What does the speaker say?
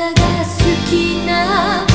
が好きな